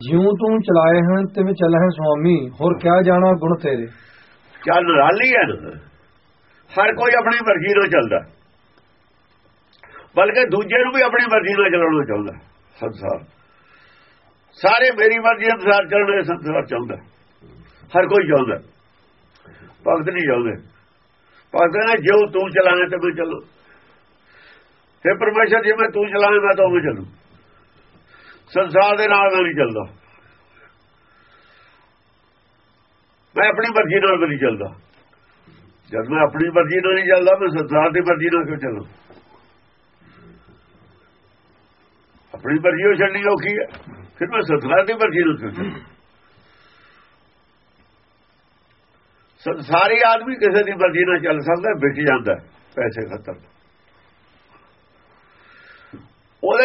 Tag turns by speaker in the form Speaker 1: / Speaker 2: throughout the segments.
Speaker 1: ਜਿਉ ਤੂੰ ਚਲਾਏ ਹਨ, ਤਿਵੇਂ ਚੱਲਹਿ ਸੁਆਮੀ। ਹੋਰ ਕਿਆ ਜਾਣਾ ਗੁਣ ਤੇਰੇ?
Speaker 2: ਚੱਲ ਰਾਲੀ ਹੈ ਹਰ ਕੋਈ ਆਪਣੀ ਮਰਜ਼ੀ ਨਾਲ ਚੱਲਦਾ। ਬਲਕਿ ਦੂਜੇ ਨੂੰ ਵੀ ਆਪਣੀ ਮਰਜ਼ੀ ਨਾਲ ਚਲਾਉਣਾ ਚਾਹੁੰਦਾ ਸੰਸਾਰ। ਸਾਰੇ ਮੇਰੀ ਮਰਜ਼ੀ ਅਨੁਸਾਰ ਚੱਲਣੇ ਸੰਸਾਰ ਚਾਹੁੰਦਾ ਹਰ ਕੋਈ ਚਾਹੁੰਦਾ ਭਗਤ ਨਹੀਂ ਚਾਹੁੰਦੇ ਭਗਤ ਨੇ ਜੋ ਤੂੰ ਚਲਾਣਾ ਤੇ ਮੈਂ ਚੱਲੂ। ਫਿਰ ਪਰਮੇਸ਼ਰ ਜਿਵੇਂ ਤੂੰ ਚਲਾਣਾ ਮੈਂ ਤਾਂ ਉਹ ਚੱਲੂ। ਸੰਸਾਰ ਦੇ ਨਾਲ ਮੈਂ ਨਹੀਂ ਚੱਲਦਾ। ਮੈਂ ਆਪਣੀ ਮਰਜ਼ੀ ਨਾਲ ਨਹੀਂ ਚੱਲਦਾ। ਜਦ ਮੈਂ ਆਪਣੀ ਮਰਜ਼ੀ ਨਾਲ ਨਹੀਂ ਚੱਲਦਾ, ਮੈਂ ਸੰਸਾਰ ਦੀ ਮਰਜ਼ੀ ਨਾਲ ਕਿਉਂ ਚੱਲਾਂ? ਆਪਣੀ ਮਰਜ਼ੀ ਉਹ ਛੱਡਣੀ ਔਖੀ ਹੈ, ਫਿਰ ਮੈਂ ਸੰਸਾਰ ਦੀ ਮਰਜ਼ੀ ਨਾਲ ਕਿਉਂ ਚੱਲੂ? ਸੰਸਾਰੀ ਆਦਮੀ ਕਿਸੇ ਦੀ ਮਰਜ਼ੀ ਨਾਲ ਚੱਲ ਸਕਦਾ ਵਿਕ ਜਾਂਦਾ ਪੈਸੇ ਖਤਰ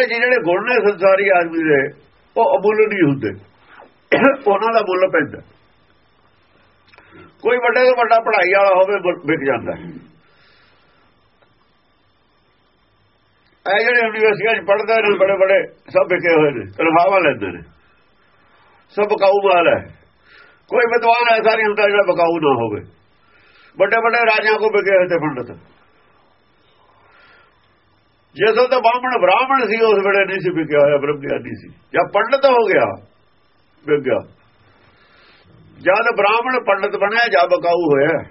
Speaker 2: ਉਹਦੇ ਜਿਹੜੇ ਗੁਣ ਨੇ ਸੰਸਾਰੀ ਆਦਮੀ ਦੇ, ਉਹ ਅਮੁੱਲ ਨਹੀਂ ਹੁੰਦੇ। ਉਹਨਾਂ ਦਾ ਮੁੱਲ ਪੈਂਦਾ। ਕੋਈ ਵੱਡੇ ਤੋਂ ਵੱਡਾ ਪੜ੍ਹਾਈ ਵਾਲਾ ਹੋਵੇ, ਵਿਕ ਜਾਂਦਾ ਇਹ ਜਿਹੜੇ ਯੂਨੀਵਰਸਿਟੀਆਂ 'ਚ ਪੜ੍ਹਦੇ ਨੇ ਬੜੇ ਬੜੇ ਸਭ ਵਿਕੇ ਹੋਏ ਨੇ, ਤਨਖਾਹਾਂ ਲੈਂਦੇ ਨੇ। ਸਭ ਬਕਾਊ ਮਾਲ ਹੈ। ਕੋਈ ਵਿਦਵਾਨ ਐਸਾ ਨਹੀਂ ਹੁੰਦਾ ਜਿਹੜਾ ਬਕਾਊ ਨਾ ਹੋਵੇ। ਵੱਡੇ ਵੱਡੇ ਰਾਜਿਆਂ ਕੋ ਵਿਕੇ ਹੋਏ ਤੇ ਪੰਡਤ। ਜਦੋਂ ਤਾਂ ਬਾਹਮਣ ਬ੍ਰਾਹਮਣ ਸੀ, ਉਸ ਵੇਲੇ ਨਹੀਂ ਸੀ ਵਿਕਿਆ ਹੋਇਆ ਬ੍ਰਹਮ ਗਿਆਨੀ ਸੀ। ਜਾਂ ਪੰਡਤ ਹੋ ਗਿਆ, ਵਿਗਿਆ। ਜਦ ਬ੍ਰਾਹਮਣ ਪੰਡਤ ਬਣਿਆ ਜਾਂ ਬਕਾਊ ਹੋਇਆ।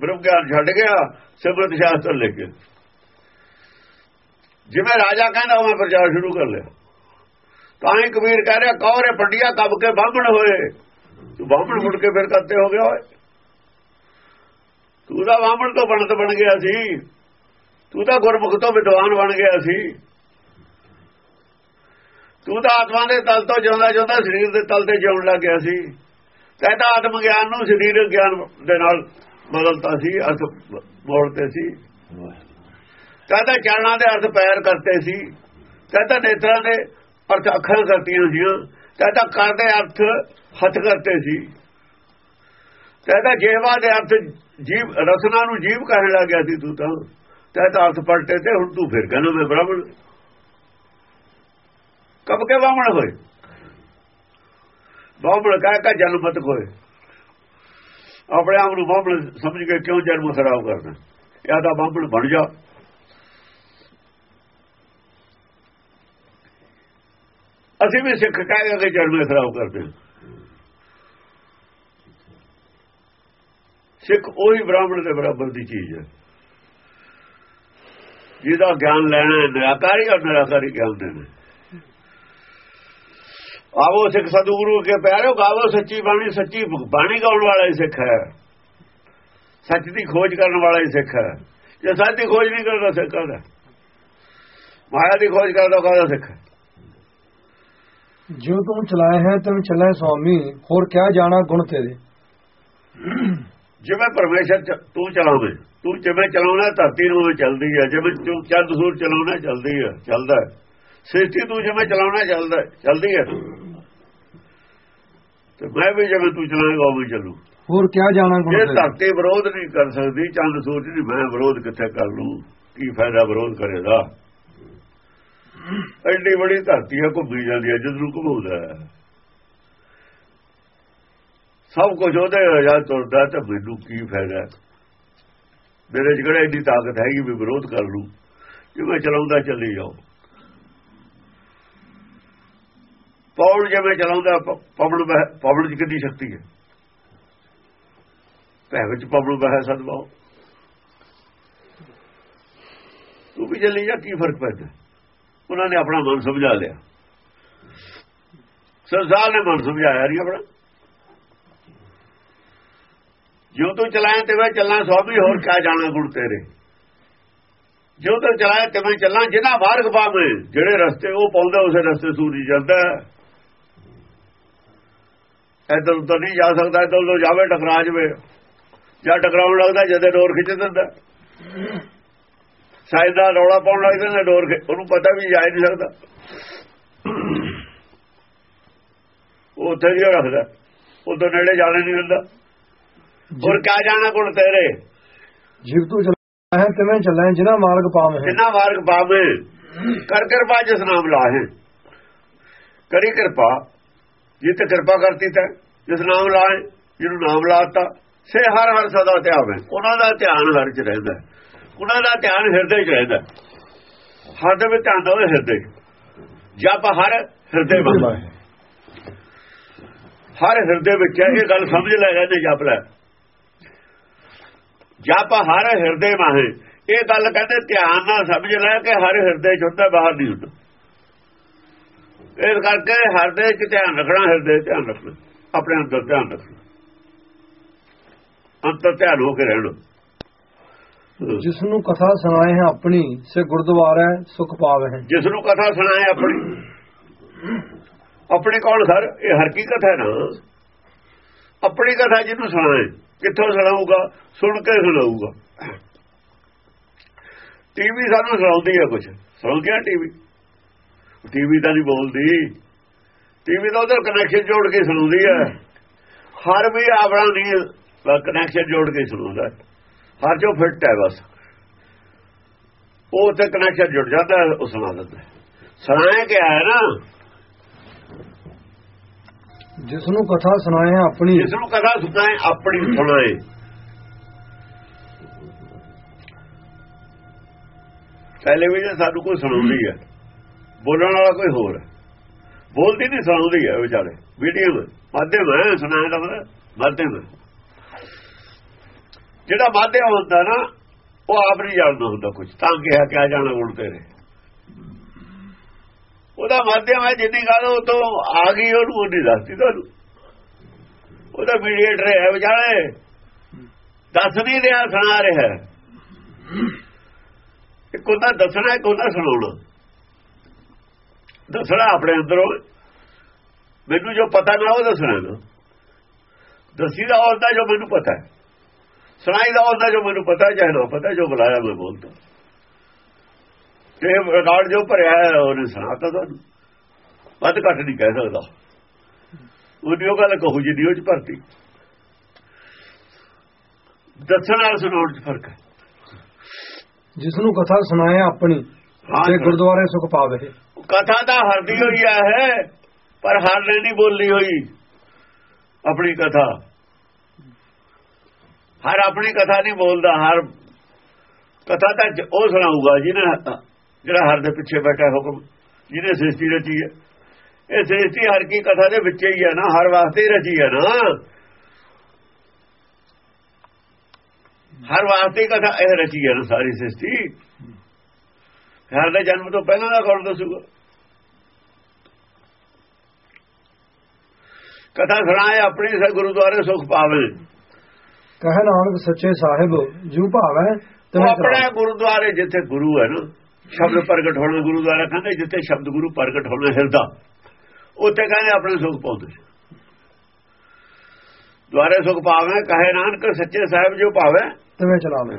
Speaker 2: ਬ੍ਰਹਮ ਗਿਆਨ ਛੱਡ ਗਿਆ, ਸਿਮਰਤ ਸ਼ਾਸਤਰ ਲੈ ਕੇ। ਜਿਵੇਂ ਰਾਜਾ ਕਹਿੰਦਾ ਉਹ ਪ੍ਰਚਾਰ ਸ਼ੁਰੂ ਕਰ ਲਿਆ। ਤਾਂ ਹੀ ਕਬੀਰ ਕਹਿ ਰਿਹਾ, ਕੌਰੇ ਪੰਡਿਆ ਕੱਬ ਕੇ ਬਾਹਮਣ ਹੋਏ। ਤੂੰ ਬਾਹਮਣ ਮੁੜ ਕੇ ਫਿਰ ਕਰਤੇ ਹੋ ਗਿਆ ਓਏ। ਤੂੰ ਤਾਂ ਬਾਹਮਣ ਤੋਂ ਬਣਤ ਬਣ ਗਿਆ ਸੀ। ਤੂੰ ਤਾਂ ਗੁਰਮੁਖ ਤੋਂ ਵਿਦਵਾਨ ਬਣ ਗਿਆ ਸੀ। ਤੂੰ ਤਾਂ ਆਤਮਾ ਦੇ ਤਲ ਤੋਂ ਜਿਉਂਦਾ ਜਿਉਂਦਾ ਸਰੀਰ ਦੇ ਤਲ ਤੇ ਜਿਉਣ ਲੱਗ ਗਿਆ ਸੀ। ਕਹਿੰਦਾ ਆਤਮ ਗਿਆਨ ਨੂੰ ਸਰੀਰਕ ਗਿਆਨ ਦੇ ਨਾਲ ਬਦਲਤਾ ਸੀ, ਅਰਥ ਮੋੜਤੇ ਸੀ। ਕਹਿੰਦਾ ਚਰਨਾਂ ਦੇ ਅਰਥ ਪੈਰ ਕਰਤੇ ਸੀ। ਕਹਿੰਦਾ ਨੇਤਰਾਂ ਦੇ ਅਰਥ ਅੱਖਾਂ ਕਰਤੀਆਂ ਸੀ ਕਹਿੰਦਾ ਕਰਦੇ ਅਰਥ ਹੱਥ ਕਰਤੇ ਸੀ। ਕਹਿ ਤਾਂ ਜੇਵਾ ਦੇ ਅਰਥ ਜੀਵ ਰਸਨਾ ਨੂੰ ਜੀਵ ਕਹਿਣ ਲੱਗ ਗਿਆ ਸੀ ਤੂੰ ਤਾਂ। ਕਹਿੰਦਾ ਅਰਥ ਪਲਟੇ ਤੇ ਹੁਣ ਤੂੰ ਫਿਰ ਕਹਿੰਦਾ ਮੈਂ ਬ੍ਰਾਹਮਣ। ਕਬ ਕੇ ਬਾਹਮਣ ਹੋਏ। ਬਾਹਮਣ ਕਹਿ ਕਾ ਜਨਮ ਮਤ ਹੋਏ ਆਪਣੇ ਆਪ ਨੂੰ ਬਾਹਮਣ ਸਮਝ ਕੇ ਕਿਉਂ ਜਨਮ ਖਰਾਬ ਕਰਨਾ? ਇਹ ਤਾਂ ਬਾਹਮਣ ਬਣ ਜਾ। ਅਸੀਂ ਵੀ ਸਿੱਖ ਕਹਿ ਕੇ ਜਨਮ ਖਰਾਬ ਕਰਦੇ ਹਾਂ। ਸਿੱਖ ਉਹੀ ਬ੍ਰਾਹਮਣ ਦੇ ਬਰਾਬਰ ਦੀ ਚੀਜ਼ ਹੈ। ਜਿਹਦਾ ਗਿਆਨ ਲੈਣਾ ਨਿਰਾਕਾਰੀ ਔਰ ਨਿਰਾਕਾਰੀ ਗਿਆਨ ਦੇਣਾ। ਆਵੋ ਸਿੱਖ ਸਤਿਗੁਰੂ ਕੇ ਪਿਆਰੋ ਗਾਵੋ ਸੱਚੀ ਬਾਣੀ ਸੱਚੀ ਬਾਣੀ ਗਾਉਣ ਵਾਲਾ ਹੀ ਸਿੱਖ ਹੈ। ਸੱਚ ਦੀ ਖੋਜ ਕਰਨ ਵਾਲਾ ਹੀ ਸਿੱਖ ਹੈ। ਜੇ ਸੱਚ ਦੀ ਖੋਜ ਨਹੀਂ ਕਰਦਾ ਸਿੱਖ ਕਰਦਾ। ਮਾਇਆ ਦੀ ਖੋਜ ਕਰਦਾ ਕਾਹਦਾ ਸਿੱਖ।
Speaker 1: ਜਿਉ ਤੂੰ ਚਲਾਏ ਹੈ ਤੈਨੂੰ ਚੱਲੇ ਸੁਆਮੀ ਹੋਰ ਕਿਆ ਜਾਣਾ ਗੁਣ ਤੇਰੇ?
Speaker 2: ਜਿਵੇਂ ਪਰਮੇਸ਼ਰ ਤੂੰ ਚਲਾਵੇਂ। ਤੂੰ ਜਿਵੇਂ ਚਲਾਉਣਾ ਧਰਤੀ ਨੂੰ ਚੱਲਦੀ ਹੈ ਜਿਵੇਂ ਤੂੰ ਚੰਦ ਸੂਰ ਚਲਾਉਣਾ ਚੱਲਦੀ ਹੈ ਚੱਲਦਾ ਹੈ। ਸ੍ਰਿਸ਼ਟੀ ਤੂੰ ਜਿਵੇਂ ਚਲਾਉਣਾ ਚੱਲਦਾ ਚੱਲਦੀ ਹੈ। ਤੇ ਮੈਂ ਵੀ ਜਿਵੇਂ ਤੂੰ ਚਲਾਏਗਾ ਉਹ ਵੀ ਚੱਲੂ।
Speaker 1: ਹੋਰ ਕਿਆ ਜਾਣਾ
Speaker 2: ਜੇ ਧਰਤੀ ਵਿਰੋਧ ਨਹੀਂ ਕਰ ਸਕਦੀ ਚੰਦ ਸੂਰਜ ਨਹੀਂ ਮੈਂ ਵਿਰੋਧ ਕਿੱਥੇ ਕਰ ਲੂੰ? ਕੀ ਫਾਇਦਾ ਵਿਰੋਧ ਕਰੇਗਾ ਐਡੀ ਬੜੀ ਧਰਤੀ ਹੈ ਘੁੰਮੀ ਜਾਂਦੀ ਹੈ ਜਿੱਦ ਨੂੰ ਘੁਮਾਉਂਦਾ ਹੈ। ਸਭ ਕੁਝ ਉਹਦੇ ਜਾਂ ਤੁਰਦਾ ਤਾਂ ਮੈਨੂੰ ਕੀ ਫਾਇਦਾ ਮੇਰੇ ਚ ਕਿਹੜਾ ਇੰਨੀ ਤਾਕਤ ਹੈਗੀ ਵੀ ਵਿਰੋਧ ਕਰ ਲੂ ਜਿਵੇਂ ਚਲਾਉਂਦਾ ਚੱਲੀ ਜਾਓ ਪੌਣ ਜਿਵੇਂ ਚਲਾਉਂਦਾ ਪਵਨ ਪਵਨ ਦੀ ਕਿੰਨੀ ਸ਼ਕਤੀ ਹੈ? ਭੈ ਵਿੱਚ ਪਵਨ ਬਹਿ ਸਦਵਾਓ ਤੂੰ ਵੀ ਚੱਲੀ ਜਾ, ਕੀ ਫ਼ਰਕ ਪੈਂਦਾ? ਉਹਨਾਂ ਨੇ ਆਪਣਾ ਮਨ ਸਮਝਾ ਲਿਆ। ਸੰਸਾਰ ਨੇ ਮਨ ਸਮਝਾਇਆ ਨਹੀਂ ਆਪਣਾ। ਜੋ ਤੂੰ ਚਲਾਇਆ ਤੇ ਮੈਂ ਚੱਲਾਂ ਸਵਾਮੀ ਹੋਰ ਕਿਆ ਜਾਣਾ ਗੁਣ ਤੇਰੇ। ਜੋ ਤੂੰ ਚਲਾਇਆ ਤੇ ਮੈਂ ਚੱਲਾਂ ਜਿਨ੍ਹਾਂ ਮਾਰਗ ਪਾਵੇਂ ਜਿਹੜੇ ਰਸਤੇ ਉਹ ਪਾਉਂਦਾ, ਉਸੇ ਰਸਤੇ ਸੂਰਜ ਜਾਂਦਾ ਇਧਰ ਉਧਰ ਨਹੀਂ ਜਾ ਸਕਦਾ, ਇਧਰ ਉਧਰ ਜਾਵੇ, ਟਕਰਾ ਜਵੇ। ਜਾਂ ਟਕਰਾਉਣ ਲੱਗਦਾ, ਜਦੇ ਡੋਰ ਖਿੱਚ ਦਿੰਦਾ। ਸਾਇਦ ਦਾ ਰੌਲਾ ਪਾਉਣ ਲੱਗ ਜਾਂਦਾ, ਡੋਰ ਉਹਨੂੰ ਪਤਾ ਵੀ ਜਾ ਨਹੀਂ ਸਕਦਾ। ਉਹ ਉੱਥੇ ਹੀ ਰੱਖਦਾ। ਉਦੋਂ ਨੇੜੇ ਜਾਣੇ ਨਹੀਂ ਦਿੰਦਾ। ਹੋਰ ਕਿਆ ਜਾਣਾ ਗੁਣ ਤੇਰੇ?
Speaker 1: ਜਿਵ ਤੂੰ ਚਲਾਏ ਹੈ ਤਿਵੇਂ ਚੱਲੇ ਜਿਨ੍ਹਾਂ ਮਾਰਗ ਪਾਵੇਂ
Speaker 2: ਜਿੰਨਾ ਮਾਰਗ ਪਾਵੇ ਕਰ ਕਿਰਪਾ ਜਿਸ ਨਾਮ ਲਾਹੇ। ਕਰੀ ਕਿਰਪਾ ਜਿੱਤੇ ਕਿਰਪਾ ਕਰਤੀ ਤੈ ਜਿਸ ਨਾਮ ਲਾਏ ਜਿਹਨੂੰ ਨਾਮ ਲਾਤਾ ਸੇ ਹਰ ਹਰ ਸਦਾ ਧਿਆਵੇ ਉਹਨਾਂ ਦਾ ਧਿਆਨ ਹਰ ਚ ਰਹਿੰਦਾ। ਉਹਨਾਂ ਦਾ ਧਿਆਨ ਹਿਰਦੇ ਚ ਰਹਿੰਦਾ। ਹਰ ਦੇ ਵਿੱਚ ਧਿਆਨ ਹੋਵੇ ਹਿਰਦੇ ਚ। ਜਪ ਹਰ ਹਿਰਦੇ ਵਿੱਚ ਹਰ ਹਿਰਦੇ ਵਿੱਚ ਇਹ ਗੱਲ ਸਮਝ ਲੈ ਇਹਨੇ ਜਪ ਲੈ। ਜਪ ਹਰ ਹਿਰਦੇ ਮਾਹੇ। ਇਹ ਗੱਲ ਕਹਿੰਦੇ ਧਿਆਨ ਨਾਲ ਸਮਝ ਲੈ ਕਿ ਹਰ ਹਿਰਦੇ ਚ ਹੁੰਦਾ ਬਾਹਰ ਨਹੀਂ ਹੁੰਦਾ। ਇਸ ਕਰਕੇ ਹਿਰਦੇ ਚ ਧਿਆਨ ਰੱਖਣਾ ਹਿਰਦੇ ਚ ਧਿਆਨ ਰੱਖਣਾ। ਆਪਣੇ ਅੰਦਰ ਧਿਆਨ ਰੱਖਣਾ। ਅੰਦਰ ਧਿਆਨ ਹੋ ਕੇ ਰਹਿਣਾ।
Speaker 1: ਜਿਸ ਨੂੰ ਕਥਾ ਸੁਣਾਏ ਹੈ ਆਪਣੀ ਸੇ ਗੁਰਦੁਆਰਾ ਸੁਖ ਪਾਵੇ ਹੈ।
Speaker 2: ਜਿਸ ਨੂੰ ਕਥਾ ਸੁਣਾਏ ਆਪਣੀ। ਆਪਣੀ ਕੌਣ ਸਰ? ਇਹ ਹਰ ਕੀ ਕਥਾ ਹੈ ਨਾ। ਆਪਣੀ ਕਥਾ ਜਿਹਨੂੰ ਸੁਣਾਏ। ਕਿੱਥੋਂ ਸੁਣਾਊਗਾ? ਸੁਣ ਕੇ ਸੁਣਾਊਗਾ। ਟੀਵੀ ਸਾਨੂੰ ਸੁਣਾਉਂਦੀ ਹੈ ਕੁਝ ਸੁਣਾਉਂਦੀ ਹੈ ਟੀਵੀ ਟੀਵੀ ਤਾਂ ਨਹੀਂ ਬੋਲਦੀ। ਟੀਵੀ ਤਾਂ ਉਧਰ ਕਨੈਕਸ਼ਨ ਜੋੜ ਕੇ ਸੁਣਾਉਂਦੀ ਹੈ ਹਰ ਵੀ ਆਪਣਾ ਨਹੀਂ ਕਨੈਕਸ਼ਨ ਜੋੜ ਕੇ ਸੁਣਾਉਂਦਾ। ਹੈ। ਹਰ ਜੋ ਫਿੱਟ ਹੈ ਬਸ। ਉਹ ਤੇ ਕਨੈਕਸ਼ਨ ਜੁੜ ਜਾਂਦਾ, ਉਹ ਸੁਣਾ ਦਿੰਦਾ। ਸੁਣਾਇਆ ਸੁਣਾਏ ਕਿ ਹੈ ਨਾ?
Speaker 1: ਜਿਸ ਨੂੰ ਕਥਾ ਸੁਣਾਏ ਆਪਣੀ।
Speaker 2: ਜਿਸ ਨੂੰ ਕਥਾ ਸੁਣਾਏ, ਆਪਣੀ ਸੁਣਾਏ। ਟੈਲੀਵਿਜ਼ਨ ਸਾਨੂੰ ਕੋਈ ਸੁਣਾਉਂਦੀ ਹੈ ਬੋਲਣ ਵਾਲਾ ਕੋਈ ਹੋਰ ਹੈ ਬੋਲਦੀ ਨਹੀਂ, ਸੁਣਾਉਂਦੀ ਹੈ ਵਿਚਾਰੇ। ਵੀਡੀਓ ਮਾਧਿਅਮ ਹੈ ਸੁਣਾਏ ਦਾ ਮਾਧਿਅਮ ਜਿਹੜਾ ਮਾਧਿਅਮ ਹੁੰਦਾ ਨਾ, ਉਹ ਆਪ ਨਹੀਂ ਜਾਣਦਾ ਹੁੰਦਾ ਕੁਝ ਤਾਂ ਕਿਹਾ ਕਿਆ ਜਾਣਾ ਹੁਣ ਤੇਰੇ। ਉਹਦਾ ਮਾਧਿਅਮ ਹੈ, ਜਿੰਨੀ ਗੱਲ ਉਹ ਤੋਂ ਆ ਗਈ, ਉਹਨੂੰ ਉਹ ਨਹੀਂ ਦੱਸਦੀ ਤੁਹਾਨੂੰ। ਉਹਦਾ ਮੀਡੀਏਟਰ ਹੈ ਵਿਚਾਰੇ ਦੱਸ ਨਹੀਂ ਰਿਹਾ, ਸੁਣਾ ਰਿਹਾ। ਇੱਕ ਉਹਦਾ ਦੱਸਣਾ, ਇੱਕ ਉਹਦਾ ਸੁਣਾਉਣਾ। ਦੱਸਣਾ ਆਪਣੇ ਅੰਦਰੋਂ ਮੈਨੂੰ ਜੋ ਪਤਾ ਨਾ ਉਹ ਦੱਸਣਾ ਨਾ ਦੱਸੀ ਦਾ ਉਹਦਾ ਜੋ ਮੈਨੂੰ ਪਤਾ ਹੈ। ਸੁਣਾਈ ਦਾ ਉਹਦਾ ਜੋ ਮੈਨੂੰ ਪਤਾ ਹੈ, ਚਾਹੇ ਨਾ ਪਤਾ, ਜੋ ਬੁਲਾਇਆ ਮੈਂ ਬੋਲਦਾ। ਤੇ ਰਿਕਾਰਡ ਜੋ ਭਰਿਆ ਹੈ ਉਹਨੇ ਸੁਣਾਤਾ ਤੁਹਾਨੂੰ ਵੱਧ ਘੱਟ ਨਹੀਂ ਕਹਿ ਸਕਦਾ। ਉਹਦੀ ਉਹ ਗੱਲ ਕਹੂ ਜਿਹਦੀ ਉਹ ਚ ਭਰਤੀ। ਦੱਸਣ ਨਾਲ ਸੁਣਾਉਣ ਚ ਫ਼ਰਕ ਹੈ।
Speaker 1: ਜਿਸ ਨੂੰ ਕਥਾ ਸੁਣਾਏ ਹੈ ਆਪਣੀ
Speaker 2: ਸਰ।
Speaker 1: ਗੁਰਦੁਆਰੇ ਸੁਖ ਪਾਵੇ।
Speaker 2: ਕਥਾ ਤਾਂ ਹਰਦੀ ਹੋਈ ਹੈ ਪਰ ਹਰ ਨੇ ਨਹੀਂ ਬੋਲੀ ਹੋਈ। ਆਪਣੀ ਕਥਾ। ਹਰ ਆਪਣੀ ਕਥਾ ਨਹੀਂ ਬੋਲਦਾ ਹਰ ਕਥਾ ਤਾਂ ਜ- ਉਹ ਸੁਣਾਊਗਾ ਜਿਹਨੇ ਜਿਹੜਾ ਹਰ ਦੇ ਪਿੱਛੇ ਬੈਠਾ ਹੁਕਮ ਜਿਹਨੇ ਸ੍ਰਿਸ਼ਟੀ ਰਚੀ ਹੈ। ਇਹ ਸ੍ਰਿਸ਼ਟੀ ਹਰ ਕੀ ਕਥਾ ਦੇ ਵਿੱਚ ਹੀ ਹੈ ਨਾ ਹਰ ਵਾਸਤੇ ਰਚੀ ਹੈ ਨਾ। ਹਰ ਵਾਸਤੇ ਕਥਾ ਇਹ ਰਚੀ ਹੈ ਨਾ ਸਾਰੀ ਸ੍ਰਿਸ਼ਟੀ। ਹਰ ਦੇ ਜਨਮ ਤੋਂ ਪਹਿਲਾਂ ਦਾ ਕੌਣ ਦੱਸੂਗਾ? ਕਥਾ ਸੁਣਾਏ ਆਪਣੀ ਸੇ ਗੁਰਦੁਆਰੇ ਸੁਖ ਪਾਵੇ।
Speaker 1: ਕਹੇ ਨਾਨਕ ਸੱਚੇ ਸਾਹਿਬ ਜੂ ਭਾਵੈ ਤਵੇਂ
Speaker 2: ਆਪਣੇ ਗੁਰਦੁਆਰੇ ਜਿੱਥੇ ਗੁਰੂ ਹੈ ਨਾ। ਸ਼ਬਦ ਪ੍ਰਗਟ ਹੋਣਾ ਗੁਰਦੁਆਰਾ ਕਹਿੰਦੇ ਜਿੱਥੇ ਸ਼ਬਦ ਗੁਰੂ ਪ੍ਰਗਟ ਹੋਣਾ ਹਿਰਦਾ ਉੱਥੇ ਕਹਿੰਦੇ ਆਪਣੇ ਸੁਖ ਪਾਉਂਦੇ ਦੁਆਰੇ ਸੁਖ ਪਾਵੇ ਕਹੇ ਨਾਨਕ ਸੱਚੇ ਸਾਹਿਬ ਜੋ ਪਾਵੇ
Speaker 1: ਤਵੇਂ ਚਲਾਵੇ